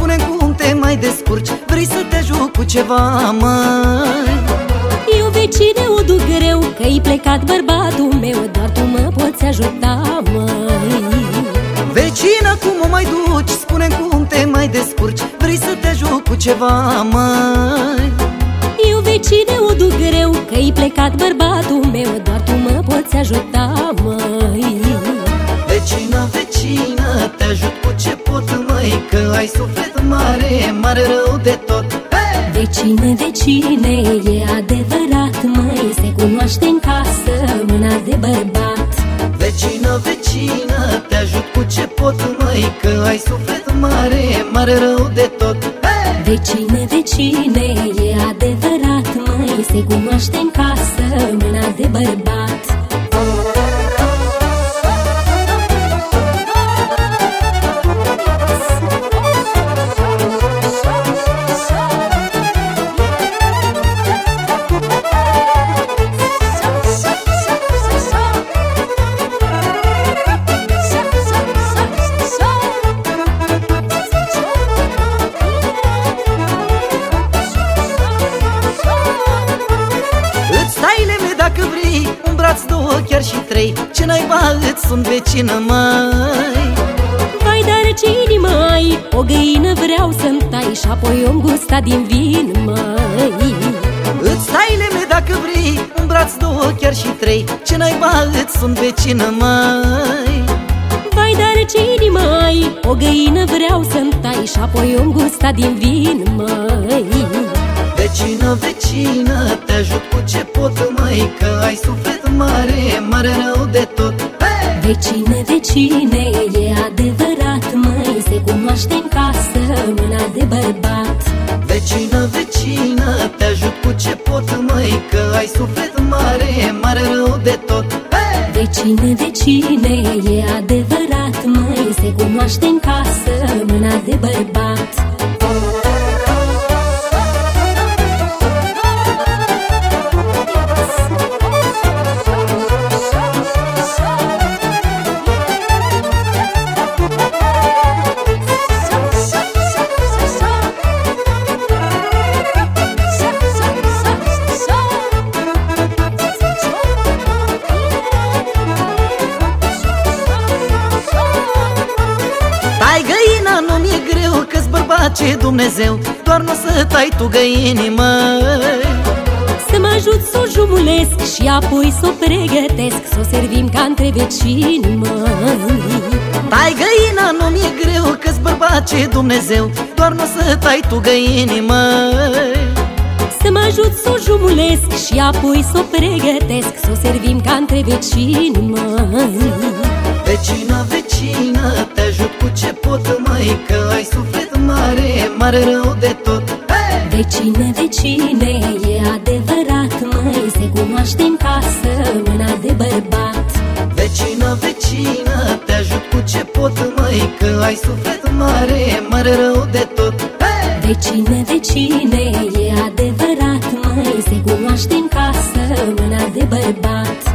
spune cum te mai descurci. Vrei să te ajut cu ceva, măi Eu vecine o duc greu Că-i plecat bărbatul meu Doar tu mă poți ajuta, măi Vecină, cum o mai duci? spune cum te mai descurci. Vrei să te ajut cu ceva, măi Eu vecine o duc greu Că-i plecat bărbatul meu Doar tu mă poți ajuta, Că ai suflet mare, mare rău de tot. De cine, de cine, e adevărat, măi Se cunoaște în casă mâna de bărbat. Vecină, vecină, te ajut cu ce pot, măi Că ai suflet mare, mare rău de tot. De cine, de cine, e adevărat, măi Se cunoaște în casă mâna de bărbat două, chiar și trei Ce naiba îți sunt vecină, mai? Vai, dar ce inimă ai? O găină vreau să-mi tai Și apoi om gusta din vin, mai. Îți tai leme dacă vrei Un braț, două, chiar și trei Ce naiba îți sunt vecină, mai? Vai, dar ce inimă ai? O găină vreau să-mi tai Și apoi om gusta din vin, mai Vecină, vecină, te ajut cu ce pot, mai Că ai suflet mare, mare rău de tot. Vecine, vecine, e adevărat, măi Se cunoaște în casă mâna de bărbat. Vecină, vecină, te ajut cu ce pot, măi Că ai suflet mare, mare rău de tot. Vecine, vecine, e adevărat, măi Se cunoaște în casă mâna de bărbat face Dumnezeu Doar nu să tai tu găini, măi Să mă ajut să o jumulesc Și apoi să o pregătesc Să o servim ca între vecini, măi Tai găina, nu mi-e greu Că-ți bărbace Dumnezeu Doar nu să tai tu găini, măi Să mă ajut să o jumulesc Și apoi să o pregătesc Să o servim ca între vecini, măi Vecină, vecină, te ajut cu ce pot, măi Că ai suflet mare, mare rău de tot. De cine, de cine, e adevărat, măi Se cunoaște în casă mâna de bărbat. Vecină, vecină, te ajut cu ce pot, măi Că ai suflet mare, mare rău de tot. De cine, de cine, e adevărat, măi Se cunoaște în casă mâna de bărbat